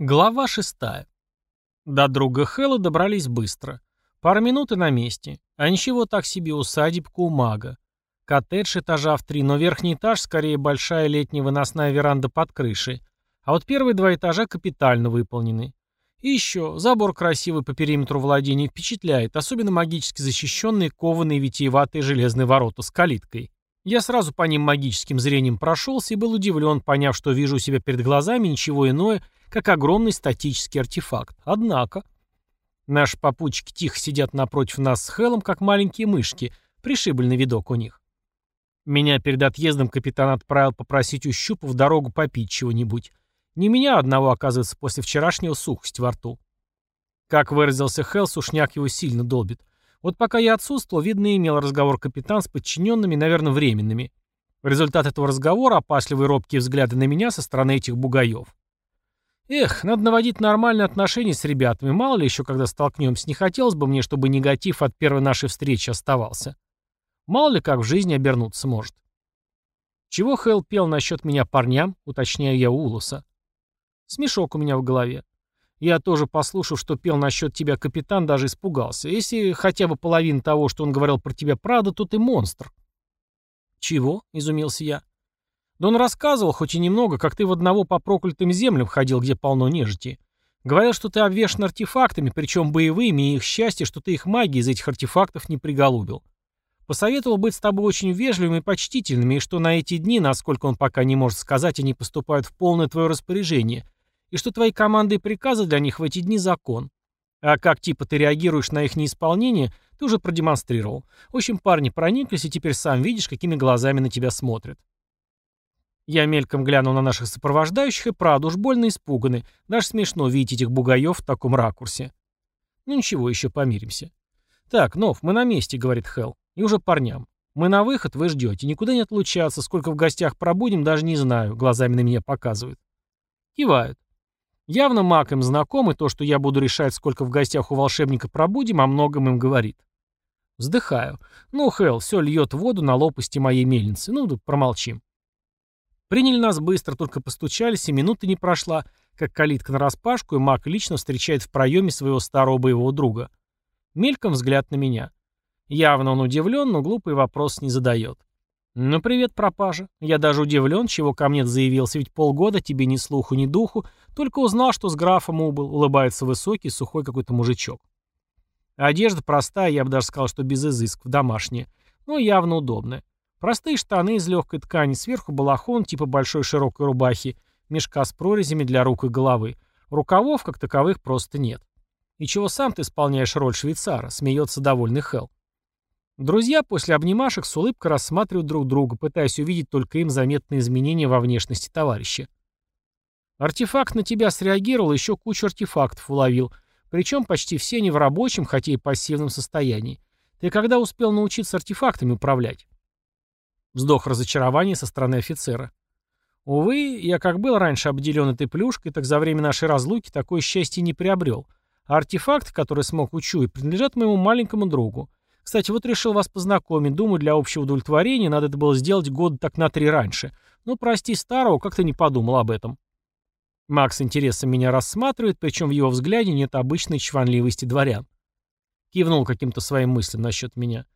Глава шестая. До друга Хэлла добрались быстро. Пара минут и на месте. А ничего так себе усадебка у мага. Коттедж этажа в три, но верхний этаж скорее большая летняя выносная веранда под крышей. А вот первые два этажа капитально выполнены. И еще, забор красивый по периметру владения впечатляет, особенно магически защищенные кованые витиеватые железные ворота с калиткой. Я сразу по ним магическим зрением прошелся и был удивлен, поняв, что вижу у себя перед глазами ничего иное, как огромный статический артефакт. Однако... Наши попутчики тихо сидят напротив нас с Хелом, как маленькие мышки. Пришибленный видок у них. Меня перед отъездом капитан отправил попросить у Щупа в дорогу попить чего-нибудь. Не меня одного, оказывается, после вчерашнего сухость во рту. Как выразился Хелл, сушняк его сильно долбит. Вот пока я отсутствовал, видно, имел разговор капитан с подчиненными, наверное, временными. Результат этого разговора — опасливые робкие взгляды на меня со стороны этих бугаев. Эх, надо наводить нормальные отношения с ребятами, мало ли еще когда столкнемся, не хотелось бы мне, чтобы негатив от первой нашей встречи оставался. Мало ли как в жизни обернуться может. Чего Хелл пел насчет меня парням, уточняю я у Улуса. Смешок у меня в голове. Я тоже, послушав, что пел насчет тебя капитан, даже испугался. Если хотя бы половина того, что он говорил про тебя, правда, то ты монстр. Чего? — изумился я. Да он рассказывал, хоть и немного, как ты в одного по проклятым землям ходил, где полно нежити. Говорил, что ты обвешан артефактами, причем боевыми, и их счастье, что ты их магией из этих артефактов не приголубил. Посоветовал быть с тобой очень вежливыми и почтительными, и что на эти дни, насколько он пока не может сказать, они поступают в полное твое распоряжение, и что твои команды и приказы для них в эти дни закон. А как типа ты реагируешь на их неисполнение, ты уже продемонстрировал. В общем, парни прониклись, и теперь сам видишь, какими глазами на тебя смотрят. Я мельком глянул на наших сопровождающих и правда уж больно испуганы. Даже смешно видеть этих бугаев в таком ракурсе. Ну ничего, еще помиримся. Так, Нов, мы на месте, говорит Хелл. И уже парням. Мы на выход, вы ждете. Никуда не отлучаться. Сколько в гостях пробудем, даже не знаю. Глазами на меня показывают. Кивают. Явно маг им знаком, и то, что я буду решать, сколько в гостях у волшебника пробудем, о многом им говорит. Вздыхаю. Ну, Хелл, все льет воду на лопасти моей мельницы. Ну, да промолчим. Приняли нас быстро, только постучались, и минуты не прошла, как калитка нараспашку, и маг лично встречает в проеме своего старого боевого друга. Мельком взгляд на меня. Явно он удивлен, но глупый вопрос не задает. «Ну, привет, пропажа. Я даже удивлен, чего ко мне заявился, ведь полгода тебе ни слуху, ни духу, только узнал, что с графом убыл», — улыбается высокий, сухой какой-то мужичок. Одежда простая, я бы даже сказал, что без изысков, домашняя, но явно удобная. Простые штаны из легкой ткани, сверху балахон типа большой широкой рубахи, мешка с прорезями для рук и головы. Рукавов, как таковых, просто нет. И чего сам ты исполняешь роль швейцара, смеется довольный Хелл. Друзья после обнимашек с улыбкой рассматривают друг друга, пытаясь увидеть только им заметные изменения во внешности товарища. Артефакт на тебя среагировал, еще кучу артефактов уловил, причем почти все не в рабочем, хотя и пассивном состоянии. Ты когда успел научиться артефактами управлять? Вздох разочарования со стороны офицера. Увы, я как был раньше обделен этой плюшкой, так за время нашей разлуки такое счастье не приобрел. А артефакты, которые смог учуять, принадлежат моему маленькому другу. Кстати, вот решил вас познакомить. Думаю, для общего удовлетворения надо это было сделать год так на три раньше. Но, прости старого, как-то не подумал об этом. Макс интересом меня рассматривает, причем в его взгляде нет обычной чванливости дворян. Кивнул каким-то своим мыслям насчет меня.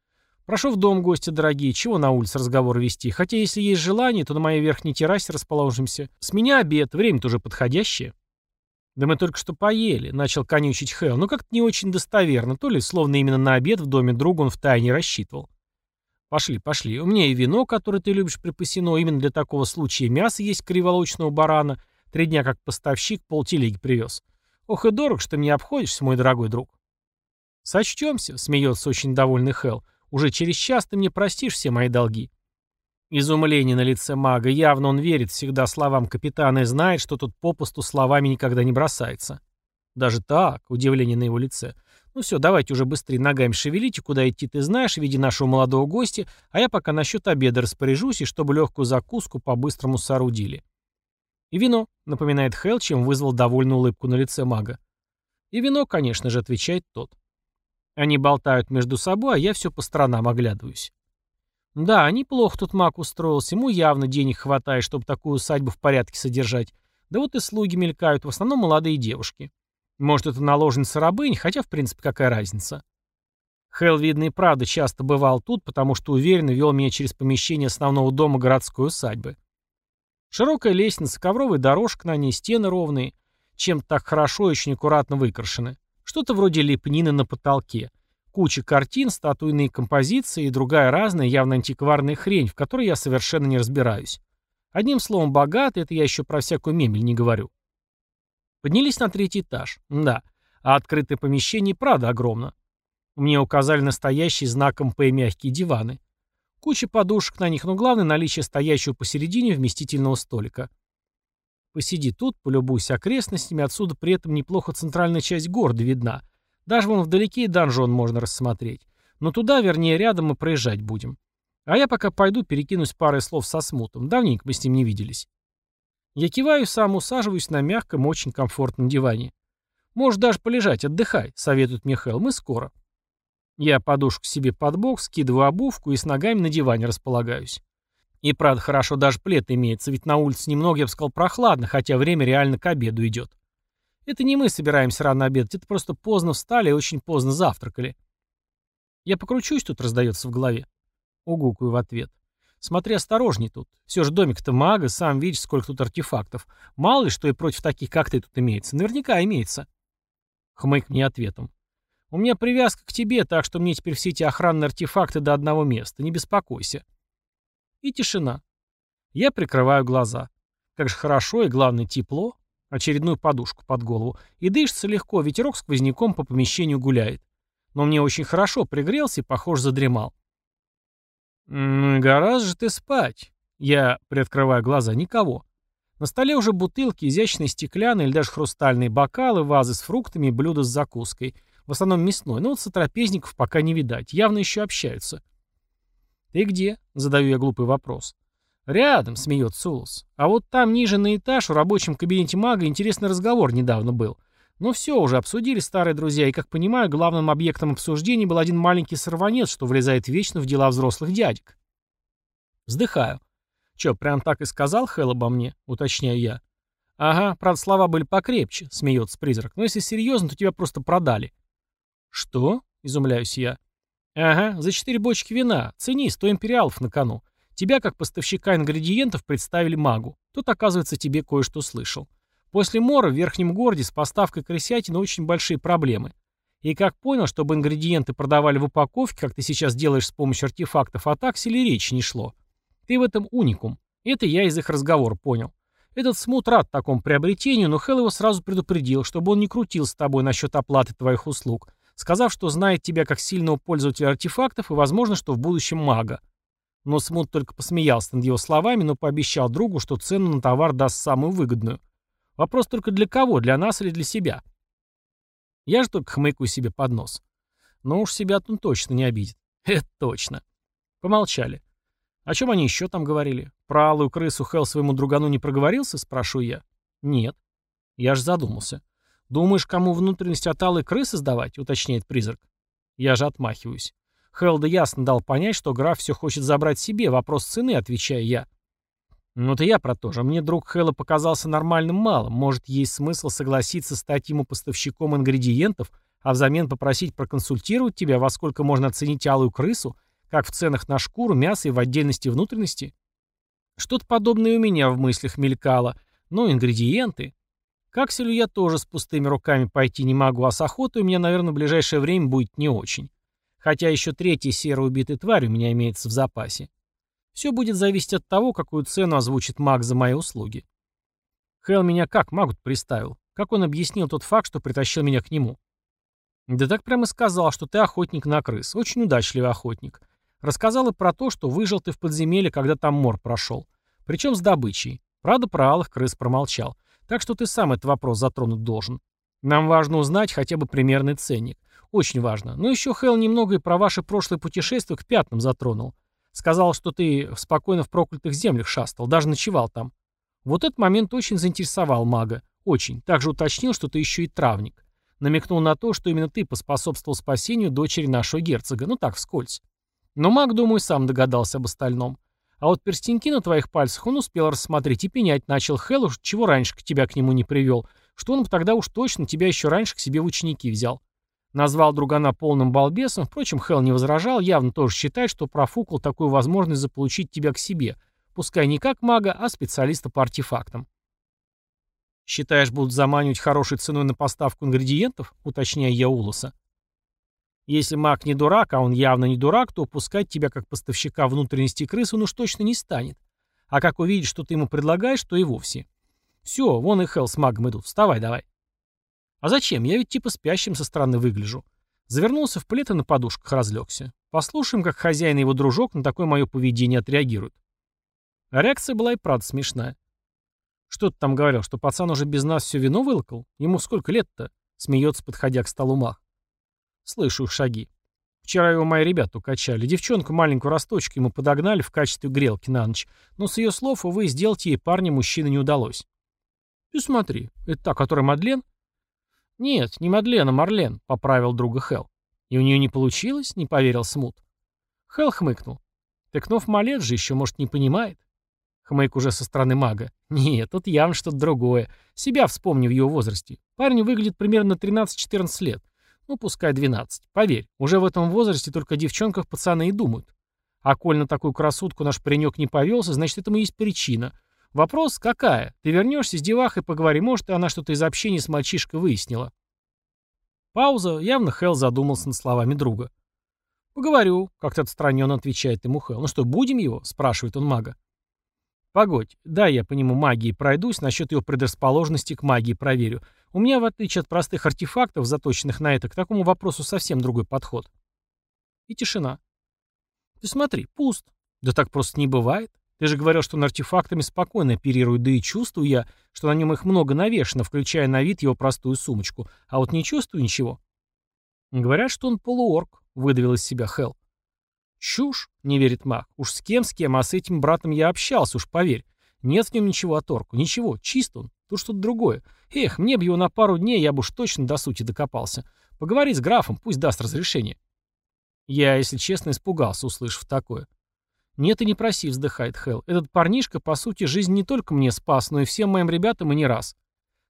Прошу в дом, гости дорогие, чего на улице разговор вести? Хотя, если есть желание, то на моей верхней террасе расположимся. С меня обед, время тоже подходящее. Да мы только что поели, начал конючить Хэл, но как-то не очень достоверно, то ли словно именно на обед в доме друга он втайне рассчитывал. Пошли, пошли. У меня и вино, которое ты любишь припасено, именно для такого случая мясо есть криволочного барана. Три дня как поставщик полтелеги привез. Ох и дорого, что мне обходишься, мой дорогой друг. Сочтемся, смеется очень довольный Хэл. Уже через час ты мне простишь все мои долги». Изумление на лице мага. Явно он верит всегда словам капитана и знает, что тут попусту словами никогда не бросается. Даже так, удивление на его лице. Ну все, давайте уже быстрее ногами шевелите, куда идти ты знаешь, в виде нашего молодого гостя, а я пока насчет обеда распоряжусь, и чтобы легкую закуску по-быстрому соорудили. И вино, напоминает Хелл, чем вызвал довольную улыбку на лице мага. И вино, конечно же, отвечает тот. Они болтают между собой, а я все по сторонам оглядываюсь. Да, неплохо тут маг устроился, ему явно денег хватает, чтобы такую усадьбу в порядке содержать. Да вот и слуги мелькают, в основном молодые девушки. Может, это наложница рабынь, хотя, в принципе, какая разница. Хелл, видно, и правда часто бывал тут, потому что уверенно вел меня через помещение основного дома городской усадьбы. Широкая лестница, ковровая дорожка на ней, стены ровные, чем так хорошо и очень аккуратно выкрашены. Что-то вроде лепнины на потолке. Куча картин, статуйные композиции и другая разная, явно антикварная хрень, в которой я совершенно не разбираюсь. Одним словом, богатый, это я еще про всякую мебель не говорю. Поднялись на третий этаж. Да, а открытое помещение правда огромно. Мне указали настоящие знаком П мягкие диваны. Куча подушек на них, но главное наличие стоящего посередине вместительного столика. Посиди тут, полюбуйся окрестностями, отсюда при этом неплохо центральная часть города видна. Даже вон вдалеке и донжон можно рассмотреть. Но туда, вернее, рядом мы проезжать будем. А я пока пойду перекинусь парой слов со смутом. Давненько мы с ним не виделись. Я киваю сам усаживаюсь на мягком, очень комфортном диване. Можешь даже полежать, отдыхай, советует Михаил, мы скоро. Я подушку себе под бок, скидываю обувку и с ногами на диване располагаюсь. И правда, хорошо даже плед имеется, ведь на улице немного, я бы сказал, прохладно, хотя время реально к обеду идет. Это не мы собираемся рано обедать, это просто поздно встали и очень поздно завтракали. Я покручусь, тут раздается в голове. Угукаю в ответ. Смотри осторожней тут. Все же домик-то мага, сам видишь, сколько тут артефактов. Мало ли, что и против таких, как ты, тут имеется. Наверняка имеется. Хмык мне ответом. У меня привязка к тебе, так что мне теперь все эти охранные артефакты до одного места. Не беспокойся. И тишина. Я прикрываю глаза. Как же хорошо и, главное, тепло. Очередную подушку под голову. И дышится легко, ветерок сквозняком по помещению гуляет. Но мне очень хорошо пригрелся и, похоже, задремал. «Ну гораздо же ты спать». Я приоткрываю глаза. Никого. На столе уже бутылки, изящные стеклянные или даже хрустальные бокалы, вазы с фруктами и блюда с закуской. В основном мясной. Но вот сотрапезников пока не видать. Явно еще общаются. «Ты где?» — задаю я глупый вопрос. «Рядом», — смеется Улус. «А вот там, ниже на этаж, в рабочем кабинете мага, интересный разговор недавно был. Но все, уже обсудили старые друзья, и, как понимаю, главным объектом обсуждения был один маленький сорванец, что влезает вечно в дела взрослых дядек. Вздыхаю. Че, прям так и сказал Хэл обо мне? Уточняю я. Ага, правда, слова были покрепче, смеется призрак. Но если серьезно, то тебя просто продали. Что? Изумляюсь я. Ага, за четыре бочки вина. Цени, сто империалов на кону. Тебя, как поставщика ингредиентов, представили магу. Тут, оказывается, тебе кое-что слышал. После мора в верхнем городе с поставкой крысятины очень большие проблемы. И как понял, чтобы ингредиенты продавали в упаковке, как ты сейчас делаешь с помощью артефактов, а так или речи не шло. Ты в этом уникум. Это я из их разговора понял. Этот смут рад такому приобретению, но Хелл его сразу предупредил, чтобы он не крутил с тобой насчет оплаты твоих услуг, сказав, что знает тебя как сильного пользователя артефактов и, возможно, что в будущем мага. Но Смут только посмеялся над его словами, но пообещал другу, что цену на товар даст самую выгодную. Вопрос только для кого, для нас или для себя? Я же только хмыкаю себе под нос. Но уж себя-то он точно не обидит. Это точно. Помолчали. О чем они еще там говорили? Про алую крысу Хелл своему другану не проговорился, спрошу я. Нет. Я же задумался. Думаешь, кому внутренность от алой крысы сдавать, уточняет призрак. Я же отмахиваюсь. Хелл ясно дал понять, что граф все хочет забрать себе, вопрос цены, отвечаю я. Ну-то я про то же. Мне друг Хэлла показался нормальным малым. Может, есть смысл согласиться стать ему поставщиком ингредиентов, а взамен попросить проконсультировать тебя, во сколько можно оценить алую крысу, как в ценах на шкуру, мясо и в отдельности внутренности? Что-то подобное у меня в мыслях мелькало. Ну, ингредиенты. Как селю я тоже с пустыми руками пойти не могу, а с охотой у меня, наверное, в ближайшее время будет не очень. Хотя еще третья серая убитой тварь у меня имеется в запасе. Все будет зависеть от того, какую цену озвучит маг за мои услуги. Хэл меня как магут приставил? Как он объяснил тот факт, что притащил меня к нему? Да так прямо сказал, что ты охотник на крыс. Очень удачливый охотник. Рассказал и про то, что выжил ты в подземелье, когда там мор прошел. Причем с добычей. Правда, про алых крыс промолчал. Так что ты сам этот вопрос затронуть должен. Нам важно узнать хотя бы примерный ценник. Очень важно. Но еще Хэл немного и про ваше прошлое путешествие к пятнам затронул. Сказал, что ты спокойно в проклятых землях шастал, даже ночевал там. Вот этот момент очень заинтересовал мага. Очень. Также уточнил, что ты еще и травник. Намекнул на то, что именно ты поспособствовал спасению дочери нашего герцога. Ну так, вскользь. Но маг, думаю, сам догадался об остальном. А вот перстеньки на твоих пальцах он успел рассмотреть и пенять начал Хелл, чего раньше к тебя к нему не привел, что он тогда уж точно тебя еще раньше к себе в ученики взял. Назвал другана полным балбесом, впрочем, Хелл не возражал, явно тоже считает, что профукал такую возможность заполучить тебя к себе, пускай не как мага, а специалиста по артефактам. «Считаешь, будут заманивать хорошей ценой на поставку ингредиентов?» — уточняя я Улоса. «Если маг не дурак, а он явно не дурак, то упускать тебя как поставщика внутренности крыс он уж точно не станет. А как увидит, что ты ему предлагаешь, то и вовсе. Все, вон и Хелл с магом идут, вставай давай». «А зачем? Я ведь типа спящим со стороны выгляжу». Завернулся в плед и на подушках разлегся. Послушаем, как хозяин и его дружок на такое мое поведение отреагируют. А реакция была и правда смешная. «Что ты там говорил, что пацан уже без нас все вино вылокал? Ему сколько лет-то?» — смеется, подходя к столу мах. Слышу их шаги. Вчера его мои ребята укачали. Девчонку маленькую росточку ему подогнали в качестве грелки на ночь. Но с ее слов, увы, сделать ей парня мужчины не удалось. «Ты смотри, это та, которая Мадлен?» «Нет, не Мадлен, а Марлен», — поправил друга Хел. «И у нее не получилось?» — не поверил Смут. Хел хмыкнул. «Тыкнув малет же еще, может, не понимает?» Хмейк уже со стороны мага. Нет, тут явно что-то другое. Себя вспомни в его возрасте. Парень выглядит примерно на 13-14 лет. Ну, пускай 12. Поверь, уже в этом возрасте только девчонках пацаны и думают. А коль на такую красотку наш паренек не повелся, значит, этому есть причина. Вопрос какая? Ты вернешься с девахой, поговори, может, и она что-то из общения с мальчишкой выяснила. Пауза. Явно Хелл задумался над словами друга. «Поговорю», — как-то отстраненно отвечает ему Хелл. «Ну что, будем его?» — спрашивает он мага. Погодь, да, я по нему магии пройдусь, насчет его предрасположенности к магии проверю. У меня, в отличие от простых артефактов, заточенных на это, к такому вопросу совсем другой подход. И тишина. Ты смотри, пуст. Да так просто не бывает. Ты же говорил, что он артефактами спокойно оперирует, да и чувствую я, что на нем их много навешано, включая на вид его простую сумочку. А вот не чувствую ничего. Говорят, что он полуорк, выдавил из себя Хел. «Чушь», — не верит маг. «Уж с кем, с кем, а с этим братом я общался, уж поверь. Нет в нем ничего оторку, ничего, чист он. Тут что-то другое. Эх, мне бы его на пару дней, я бы уж точно до сути докопался. Поговори с графом, пусть даст разрешение». Я, если честно, испугался, услышав такое. «Нет и не проси», — вздыхает Хелл. «Этот парнишка, по сути, жизнь не только мне спас, но и всем моим ребятам и не раз.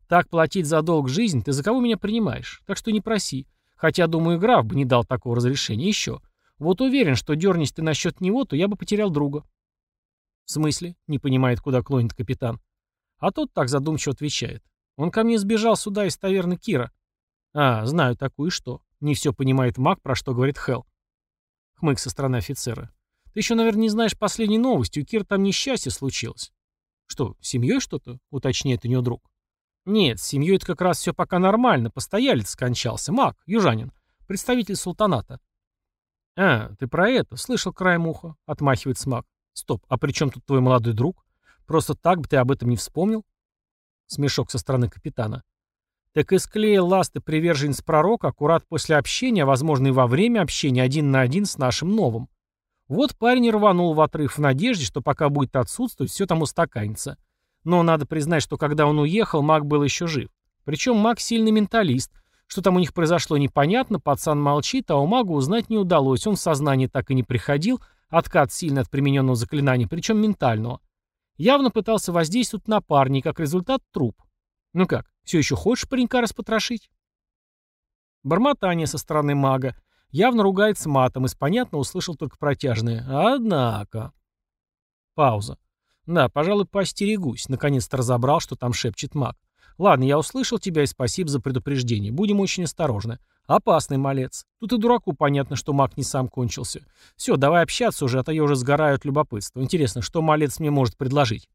Так платить за долг жизнь, ты за кого меня принимаешь? Так что не проси. Хотя, думаю, граф бы не дал такого разрешения. Еще. Вот уверен, что дернись ты насчет него, то я бы потерял друга. В смысле? Не понимает, куда клонит капитан. А тот так задумчиво отвечает. Он ко мне сбежал сюда из таверны Кира. А, знаю такую, что. Не все понимает маг, про что говорит Хел. Хмык со стороны офицера. Ты еще, наверное, не знаешь последней новости. У Кира там несчастье случилось. Что, с семьей что-то? Уточняет у него друг. Нет, с семьей это как раз все пока нормально. Постоялец скончался. Маг, южанин. Представитель султаната. «А, ты про это? Слышал краем уха?» — отмахивает смак. «Стоп, а при чем тут твой молодой друг? Просто так бы ты об этом не вспомнил?» Смешок со стороны капитана. Так и склеил ласты приверженец пророка аккурат после общения, возможно и во время общения один на один с нашим новым. Вот парень рванул в отрыв в надежде, что пока будет отсутствовать, все там устаканится. Но надо признать, что когда он уехал, маг был еще жив. Причем маг сильный менталист, что там у них произошло непонятно, пацан молчит, а у мага узнать не удалось, он в сознание так и не приходил, откат сильно от примененного заклинания, причем ментального. Явно пытался воздействовать на парня, как результат труп. Ну как, все еще хочешь паренька распотрошить? Бормотание со стороны мага. Явно ругается матом, из понятно услышал только протяжное «Однако». Пауза. Да, пожалуй, поостерегусь. Наконец-то разобрал, что там шепчет маг. Ладно, я услышал тебя и спасибо за предупреждение. Будем очень осторожны. Опасный малец. Тут и дураку понятно, что маг не сам кончился. Все, давай общаться уже, а то я уже сгораю от любопытства. Интересно, что малец мне может предложить?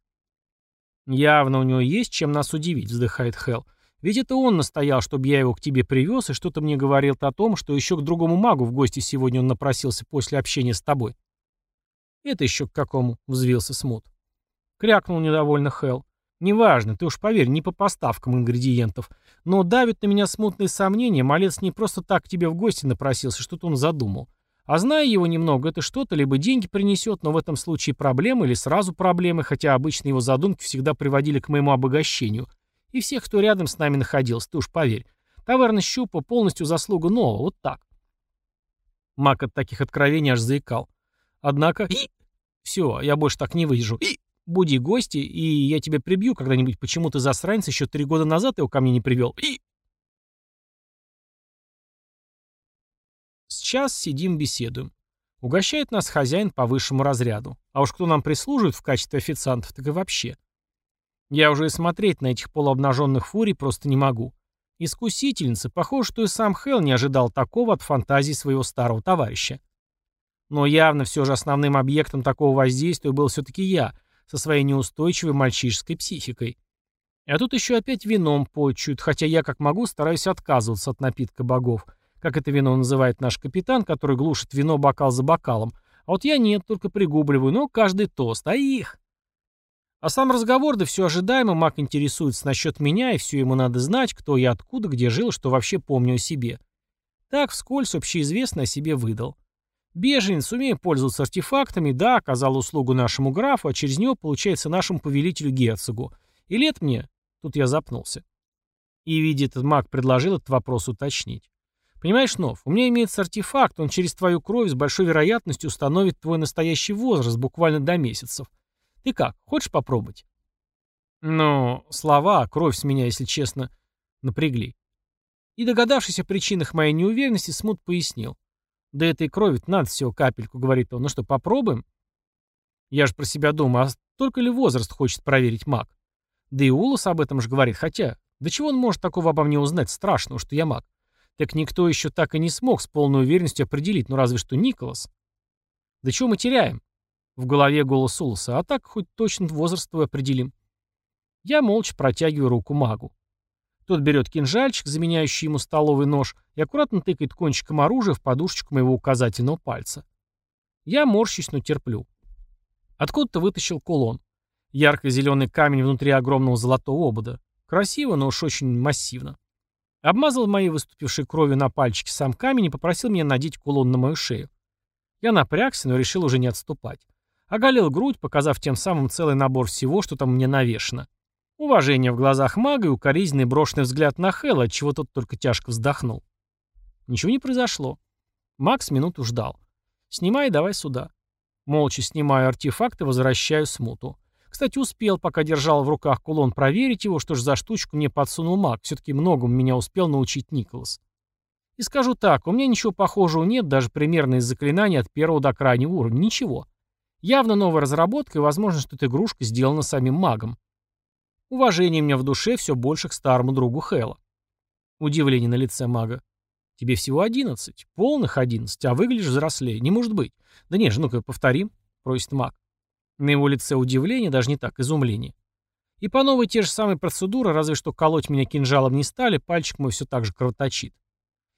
Явно у него есть чем нас удивить, вздыхает Хел. Ведь это он настоял, чтобы я его к тебе привез, и что-то мне говорил о том, что еще к другому магу в гости сегодня он напросился после общения с тобой. Это еще к какому? Взвился Смут. Крякнул недовольно Хел. Неважно, ты уж поверь, не по поставкам ингредиентов. Но давит на меня смутные сомнения, малец не просто так к тебе в гости напросился, что-то он задумал. А зная его немного, это что-то либо деньги принесет, но в этом случае проблемы или сразу проблемы, хотя обычно его задумки всегда приводили к моему обогащению. И всех, кто рядом с нами находился, ты уж поверь. Таверна Щупа полностью заслуга нового, вот так. Мак от таких откровений аж заикал. Однако... Все, я больше так не выдержу. И буди гости, и я тебя прибью когда-нибудь, почему ты засранец еще три года назад его ко мне не привел. И... Сейчас сидим, беседуем. Угощает нас хозяин по высшему разряду. А уж кто нам прислуживает в качестве официантов, так и вообще. Я уже и смотреть на этих полуобнаженных фурий просто не могу. Искусительница, похоже, что и сам Хелл не ожидал такого от фантазии своего старого товарища. Но явно все же основным объектом такого воздействия был все-таки я, со своей неустойчивой мальчишеской психикой. А тут еще опять вином почуют, хотя я как могу стараюсь отказываться от напитка богов, как это вино называет наш капитан, который глушит вино бокал за бокалом. А вот я нет, только пригубливаю, но каждый тост, а их... А сам разговор, да все ожидаемо, Мак интересуется насчет меня, и все ему надо знать, кто я откуда, где жил, что вообще помню о себе. Так вскользь общеизвестно о себе выдал. Беженец, умея пользоваться артефактами, да, оказал услугу нашему графу, а через него, получается, нашему повелителю-герцогу. И лет мне... Тут я запнулся. И, видя этот маг, предложил этот вопрос уточнить. Понимаешь, Нов, у меня имеется артефакт, он через твою кровь с большой вероятностью установит твой настоящий возраст буквально до месяцев. Ты как, хочешь попробовать? Но слова, кровь с меня, если честно, напрягли. И догадавшись о причинах моей неуверенности, Смут пояснил. «Да этой крови надо всего капельку», — говорит он. «Ну что, попробуем?» Я же про себя думаю, а только ли возраст хочет проверить маг? Да и Улас об этом же говорит, хотя, да чего он может такого обо мне узнать страшного, что я маг? Так никто еще так и не смог с полной уверенностью определить, ну разве что Николас. Да чего мы теряем? В голове голос Уласа, а так хоть точно возраст твой определим. Я молча протягиваю руку магу. Тот берет кинжальчик, заменяющий ему столовый нож, и аккуратно тыкает кончиком оружия в подушечку моего указательного пальца. Я морщусь, но терплю. Откуда-то вытащил кулон. Ярко-зеленый камень внутри огромного золотого обода. Красиво, но уж очень массивно. Обмазал моей выступившей кровью на пальчике сам камень и попросил меня надеть кулон на мою шею. Я напрягся, но решил уже не отступать. Оголил грудь, показав тем самым целый набор всего, что там мне навешено. Уважение в глазах мага и укоризненный брошенный взгляд на Хэлла, отчего тот только тяжко вздохнул. Ничего не произошло. Макс минуту ждал. «Снимай давай сюда». Молча снимаю артефакт и возвращаю смуту. Кстати, успел, пока держал в руках кулон, проверить его, что ж за штучку мне подсунул маг. Все-таки многому меня успел научить Николас. И скажу так, у меня ничего похожего нет, даже примерно из заклинаний от первого до крайнего уровня. Ничего. Явно новая разработка, и возможно, что эта игрушка сделана самим магом. Уважение у меня в душе все больше к старому другу Хэла. Удивление на лице мага. Тебе всего одиннадцать. Полных одиннадцать, а выглядишь взрослее. Не может быть. Да не же, ну-ка повторим, просит маг. На его лице удивление, даже не так, изумление. И по новой те же самые процедуры, разве что колоть меня кинжалом не стали, пальчик мой все так же кровоточит.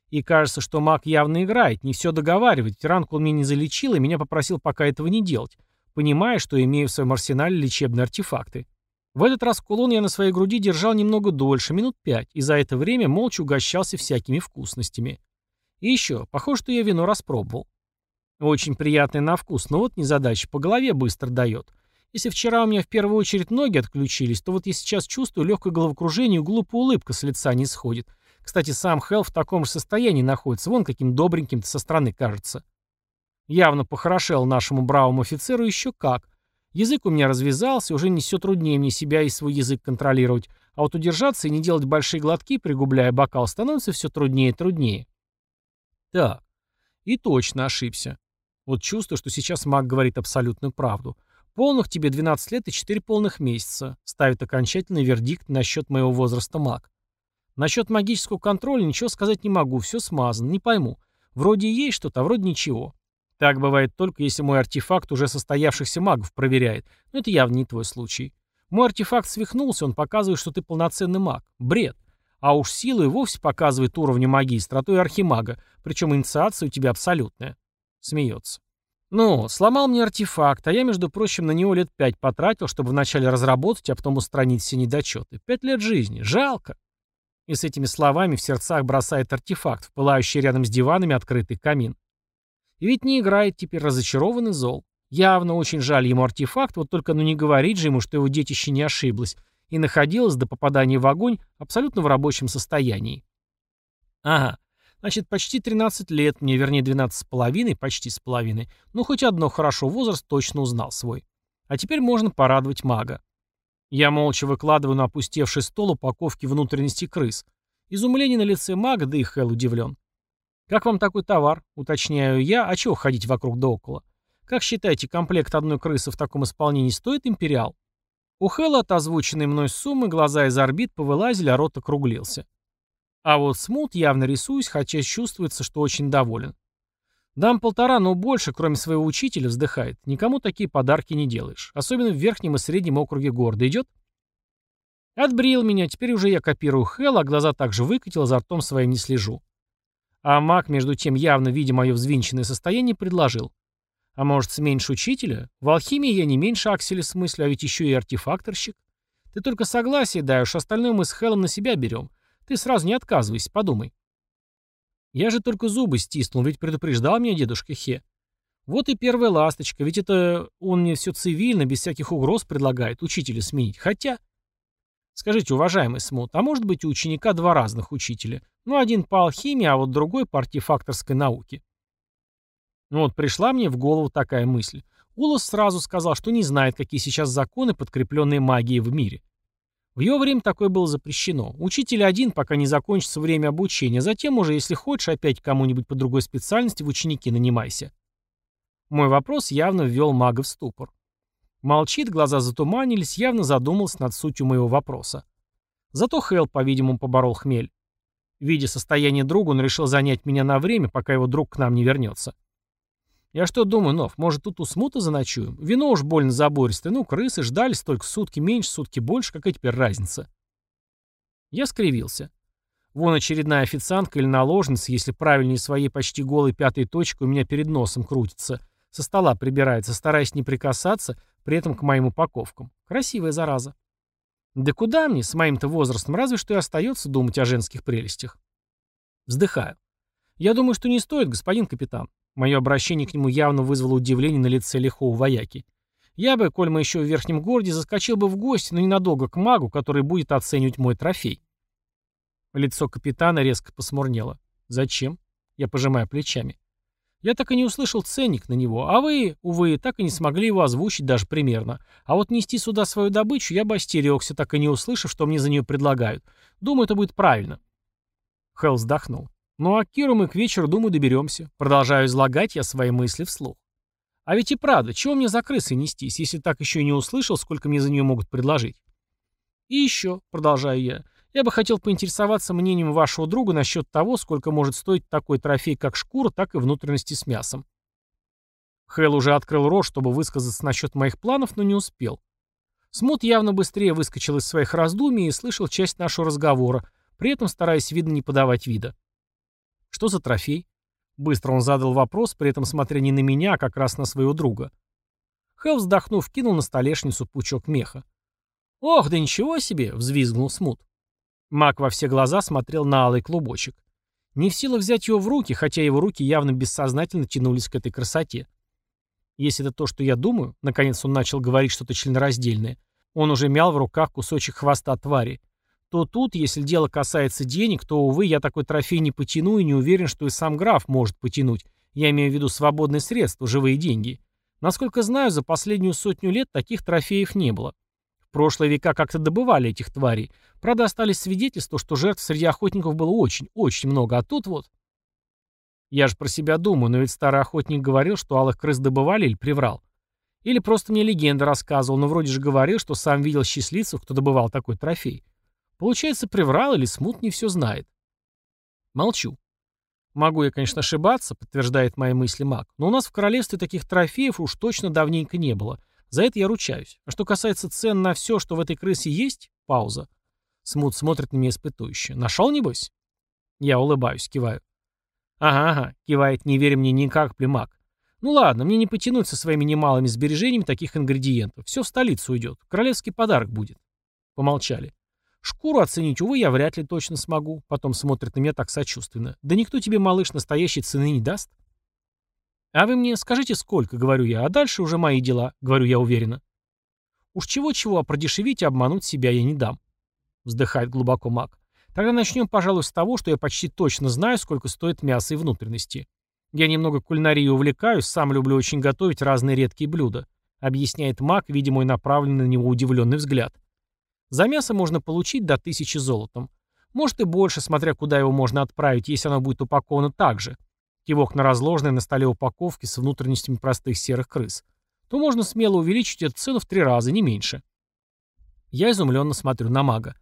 И кажется, что маг явно играет, не все договаривает, ранку он мне не залечил и меня попросил пока этого не делать, понимая, что имею в своем арсенале лечебные артефакты. В этот раз кулон я на своей груди держал немного дольше, минут пять, и за это время молча угощался всякими вкусностями. И еще, похоже, что я вино распробовал. Очень приятный на вкус, но вот незадача, по голове быстро дает. Если вчера у меня в первую очередь ноги отключились, то вот я сейчас чувствую легкое головокружение и глупая улыбка с лица не сходит. Кстати, сам Хелл в таком же состоянии находится, вон каким добреньким-то со стороны кажется. Явно похорошел нашему бравому офицеру еще как. Язык у меня развязался, уже не все труднее мне себя и свой язык контролировать, а вот удержаться и не делать большие глотки, пригубляя бокал, становится все труднее и труднее. Так, и точно ошибся. Вот чувствую, что сейчас маг говорит абсолютную правду. Полных тебе 12 лет и 4 полных месяца. Ставит окончательный вердикт насчет моего возраста маг. Насчет магического контроля ничего сказать не могу, все смазано, не пойму. Вроде есть что-то, а вроде ничего. Так бывает только, если мой артефакт уже состоявшихся магов проверяет. Но это явно не твой случай. Мой артефакт свихнулся, он показывает, что ты полноценный маг. Бред. А уж силу и вовсе показывает уровня магистра, а то и архимага. Причем инициация у тебя абсолютная. Смеется. Ну, сломал мне артефакт, а я, между прочим, на него лет пять потратил, чтобы вначале разработать, а потом устранить все недочеты. Пять лет жизни. Жалко. И с этими словами в сердцах бросает артефакт в пылающий рядом с диванами открытый камин. И ведь не играет теперь разочарованный зол. Явно очень жаль ему артефакт, вот только ну не говорить же ему, что его детище не ошиблось и находилось до попадания в огонь абсолютно в рабочем состоянии. Ага, Значит, почти 13 лет, мне вернее 12 с половиной, почти с половиной. Ну, хоть одно хорошо, возраст точно узнал свой. А теперь можно порадовать мага. Я молча выкладываю на опустевший стол упаковки внутренности крыс. Изумление на лице мага, да и Хэл удивлен. «Как вам такой товар?» — уточняю я, а чего ходить вокруг да около? Как считаете, комплект одной крысы в таком исполнении стоит империал? У Хэлла от озвученной мной суммы глаза из орбит повылазили, а рот округлился. А вот Смут явно рисуюсь, хотя чувствуется, что очень доволен. Дам полтора, но больше, кроме своего учителя, вздыхает. Никому такие подарки не делаешь. Особенно в верхнем и среднем округе города. Идет? Отбрил меня, теперь уже я копирую Хэлла, а глаза также выкатил, за ртом своим не слежу. А маг, между тем, явно видя мое взвинченное состояние, предложил. А может, сменишь учителя? В алхимии я не меньше Акселя смыслю, а ведь еще и артефакторщик. Ты только согласие уж остальное мы с Хелом на себя берем. Ты сразу не отказывайся, подумай. Я же только зубы стиснул, ведь предупреждал меня дедушка Хе. Вот и первая ласточка, ведь это он мне все цивильно, без всяких угроз предлагает учителя сменить. Хотя... Скажите, уважаемый Смут, а может быть у ученика два разных учителя? Ну, один по алхимии, а вот другой по артефакторской науке. Ну вот пришла мне в голову такая мысль. Улас сразу сказал, что не знает, какие сейчас законы, подкрепленные магией в мире. В его время такое было запрещено. Учитель один, пока не закончится время обучения, затем уже, если хочешь, опять кому-нибудь по другой специальности в ученики нанимайся. Мой вопрос явно ввел мага в ступор. Молчит, глаза затуманились, явно задумался над сутью моего вопроса. Зато Хелл, по-видимому, поборол хмель. Видя состояние друга, он решил занять меня на время, пока его друг к нам не вернется. Я что думаю, Нов, может тут у смута заночуем? Вино уж больно забористое, ну, крысы ждали столько сутки меньше, сутки больше, какая теперь разница? Я скривился. Вон очередная официантка или наложница, если правильнее своей почти голой пятой точкой у меня перед носом крутится, со стола прибирается, стараясь не прикасаться, при этом к моим упаковкам. Красивая зараза. Да куда мне, с моим-то возрастом, разве что и остается думать о женских прелестях. Вздыхаю. Я думаю, что не стоит, господин капитан. Мое обращение к нему явно вызвало удивление на лице лихого вояки. Я бы, коль мы еще в верхнем городе, заскочил бы в гости, но ненадолго к магу, который будет оценивать мой трофей. Лицо капитана резко посмурнело. «Зачем?» Я пожимаю плечами. Я так и не услышал ценник на него, а вы, увы, так и не смогли его озвучить даже примерно. А вот нести сюда свою добычу я бы остерегся, так и не услышав, что мне за нее предлагают. Думаю, это будет правильно. Хелл вздохнул. Ну а Киру мы к вечеру, думаю, доберемся. Продолжаю излагать я свои мысли вслух. А ведь и правда, чего мне за крысой нестись, если так еще и не услышал, сколько мне за нее могут предложить? И еще, продолжаю я, я бы хотел поинтересоваться мнением вашего друга насчет того, сколько может стоить такой трофей, как шкура, так и внутренности с мясом. Хэл уже открыл рот, чтобы высказаться насчет моих планов, но не успел. Смут явно быстрее выскочил из своих раздумий и слышал часть нашего разговора, при этом стараясь, видно, не подавать вида. «Что за трофей?» Быстро он задал вопрос, при этом смотря не на меня, а как раз на своего друга. Хелл, вздохнув, кинул на столешницу пучок меха. «Ох, да ничего себе!» — взвизгнул Смут. Мак во все глаза смотрел на алый клубочек. Не в силах взять его в руки, хотя его руки явно бессознательно тянулись к этой красоте. Если это то, что я думаю, наконец он начал говорить что-то членораздельное, он уже мял в руках кусочек хвоста твари, то тут, если дело касается денег, то, увы, я такой трофей не потяну и не уверен, что и сам граф может потянуть. Я имею в виду свободные средства, живые деньги. Насколько знаю, за последнюю сотню лет таких трофеев не было. Прошлые века как-то добывали этих тварей. Правда, остались свидетельства, что жертв среди охотников было очень, очень много, а тут вот... Я же про себя думаю, но ведь старый охотник говорил, что алых крыс добывали или приврал. Или просто мне легенда рассказывал, но вроде же говорил, что сам видел счастливцев, кто добывал такой трофей. Получается, приврал или смут не все знает. Молчу. Могу я, конечно, ошибаться, подтверждает мои мысли маг, но у нас в королевстве таких трофеев уж точно давненько не было. За это я ручаюсь. А что касается цен на все, что в этой крысе есть, пауза. Смут смотрит на меня испытующе. Нашел, небось? Я улыбаюсь, киваю. Ага, ага, кивает, не веря мне никак, племак. Ну ладно, мне не потянуть со своими немалыми сбережениями таких ингредиентов. Все в столицу уйдет. Королевский подарок будет. Помолчали. Шкуру оценить, увы, я вряд ли точно смогу. Потом смотрит на меня так сочувственно. Да никто тебе, малыш, настоящей цены не даст. А вы мне скажите, сколько, говорю я, а дальше уже мои дела, говорю я уверенно. Уж чего-чего, а продешевить и обмануть себя я не дам. Вздыхает глубоко маг. Тогда начнем, пожалуй, с того, что я почти точно знаю, сколько стоит мясо и внутренности. Я немного кулинарией увлекаюсь, сам люблю очень готовить разные редкие блюда, объясняет Мак, видя мой направленный на него удивленный взгляд. За мясо можно получить до тысячи золотом. Может и больше, смотря куда его можно отправить, если оно будет упаковано так же. Кивок на разложенной на столе упаковки с внутренностями простых серых крыс. То можно смело увеличить эту цену в три раза, не меньше. Я изумленно смотрю на мага.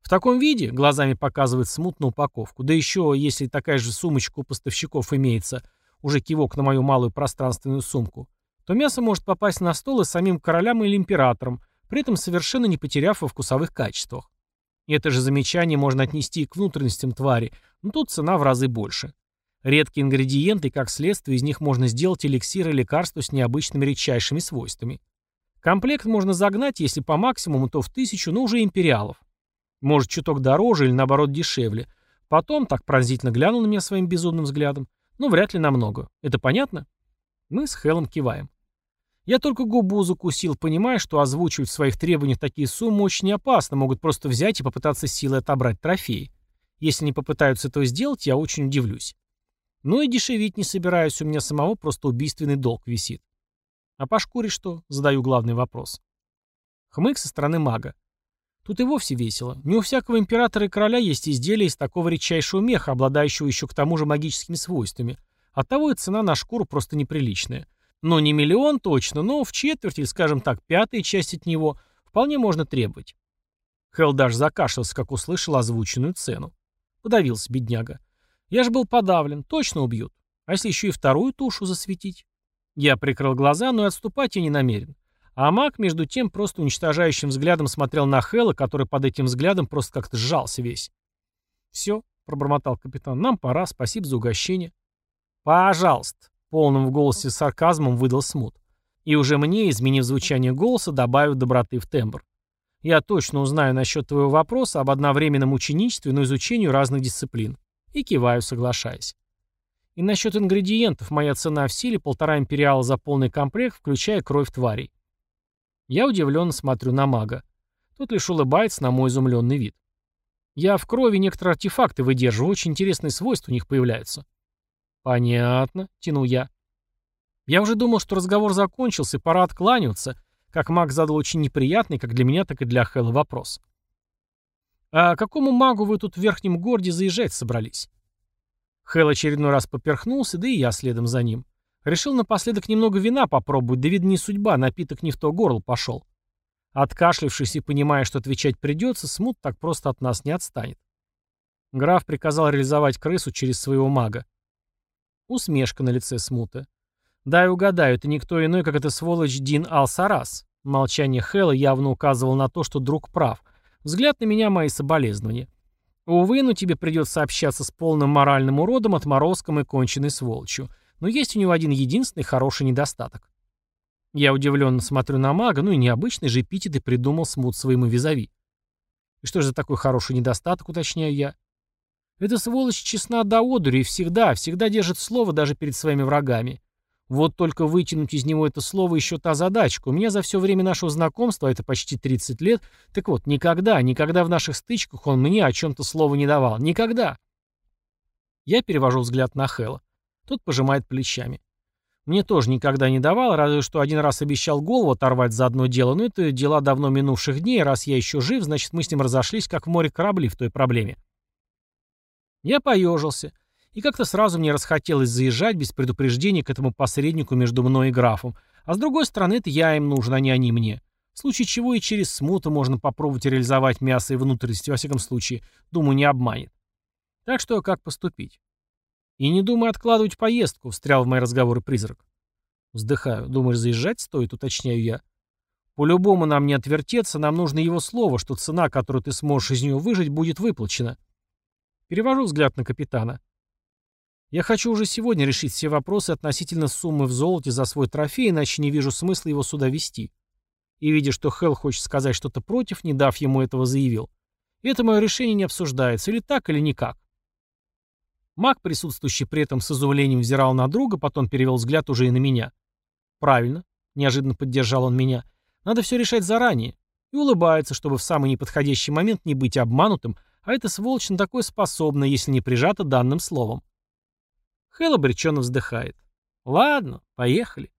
В таком виде, глазами показывает смутную упаковку, да еще, если такая же сумочка у поставщиков имеется, уже кивок на мою малую пространственную сумку, то мясо может попасть на стол и самим королям или императорам, при этом совершенно не потеряв во вкусовых качествах. Это же замечание можно отнести и к внутренностям твари, но тут цена в разы больше. Редкие ингредиенты, как следствие, из них можно сделать эликсир и лекарство с необычными редчайшими свойствами. Комплект можно загнать, если по максимуму, то в тысячу, но уже империалов. Может, чуток дороже или, наоборот, дешевле. Потом так пронзительно глянул на меня своим безумным взглядом. Ну, вряд ли намного. Это понятно? Мы с Хелом киваем. Я только губу закусил, понимая, что озвучивать в своих требованиях такие суммы очень опасно, могут просто взять и попытаться силой отобрать трофеи. Если не попытаются этого сделать, я очень удивлюсь. Ну и дешевить не собираюсь, у меня самого просто убийственный долг висит. А по шкуре что? Задаю главный вопрос. Хмык со стороны мага. Тут и вовсе весело. Не у всякого императора и короля есть изделия из такого редчайшего меха, обладающего еще к тому же магическими свойствами. Оттого и цена на шкуру просто неприличная. Но не миллион точно, но в четверть или, скажем так, пятая часть от него вполне можно требовать. Хелл даже закашлялся, как услышал озвученную цену. Подавился бедняга. Я же был подавлен, точно убьют. А если еще и вторую тушу засветить? Я прикрыл глаза, но и отступать я не намерен. А маг, между тем, просто уничтожающим взглядом смотрел на Хэлла, который под этим взглядом просто как-то сжался весь. «Все», — пробормотал капитан, — «нам пора, спасибо за угощение». «Пожалуйста», — полным в голосе сарказмом выдал смут. И уже мне, изменив звучание голоса, добавив доброты в тембр. «Я точно узнаю насчет твоего вопроса об одновременном ученичестве, но изучению разных дисциплин. И киваю, соглашаясь. И насчет ингредиентов моя цена в силе полтора империала за полный комплект, включая кровь тварей. Я удивленно смотрю на мага. Тот лишь улыбается на мой изумленный вид. Я в крови некоторые артефакты выдерживаю, очень интересные свойства у них появляются. Понятно, тянул я. Я уже думал, что разговор закончился, пора откланиваться, как маг задал очень неприятный, как для меня, так и для Хэлла вопрос. «А какому магу вы тут в верхнем городе заезжать собрались?» Хэл очередной раз поперхнулся, да и я следом за ним. Решил напоследок немного вина попробовать, да видно не судьба, напиток не в то горло пошел. Откашлившись и понимая, что отвечать придется, Смут так просто от нас не отстанет. Граф приказал реализовать крысу через своего мага. Усмешка на лице Смута. «Дай угадаю, это никто иной, как эта сволочь Дин Ал-Сарас». Молчание Хэла явно указывало на то, что друг прав, Взгляд на меня мои соболезнования. Увы, но тебе придется общаться с полным моральным уродом, отморозком и конченной сволочью. Но есть у него один единственный хороший недостаток. Я удивленно смотрю на мага, ну и необычный же эпитет и придумал смут своему визави. И что же за такой хороший недостаток, уточняю я? Эта сволочь честна до одури и всегда, всегда держит слово даже перед своими врагами. Вот только вытянуть из него это слово еще та задачка. У меня за все время нашего знакомства, это почти 30 лет, так вот, никогда, никогда в наших стычках он мне о чем-то слова не давал. Никогда. Я перевожу взгляд на Хэла. Тот пожимает плечами. Мне тоже никогда не давал, разве что один раз обещал голову оторвать за одно дело, но это дела давно минувших дней, раз я еще жив, значит мы с ним разошлись, как в море корабли в той проблеме. Я поежился. И как-то сразу мне расхотелось заезжать без предупреждения к этому посреднику между мной и графом. А с другой стороны, это я им нужен, а не они мне. В случае чего и через смуту можно попробовать реализовать мясо и внутренности, во всяком случае, думаю, не обманет. Так что как поступить? И не думай откладывать поездку, встрял в мои разговоры призрак. Вздыхаю. Думаешь, заезжать стоит, уточняю я. По-любому нам не отвертеться, нам нужно его слово, что цена, которую ты сможешь из него выжить, будет выплачена. Перевожу взгляд на капитана. Я хочу уже сегодня решить все вопросы относительно суммы в золоте за свой трофей, иначе не вижу смысла его сюда вести. И видя, что Хелл хочет сказать что-то против, не дав ему этого, заявил. Это мое решение не обсуждается, или так, или никак. Маг, присутствующий при этом с изумлением, взирал на друга, потом перевел взгляд уже и на меня. «Правильно», — неожиданно поддержал он меня, — «надо все решать заранее». И улыбается, чтобы в самый неподходящий момент не быть обманутым, А эта сволочь на такое способна, если не прижата данным словом. Хэл обреченно вздыхает. Ладно, поехали.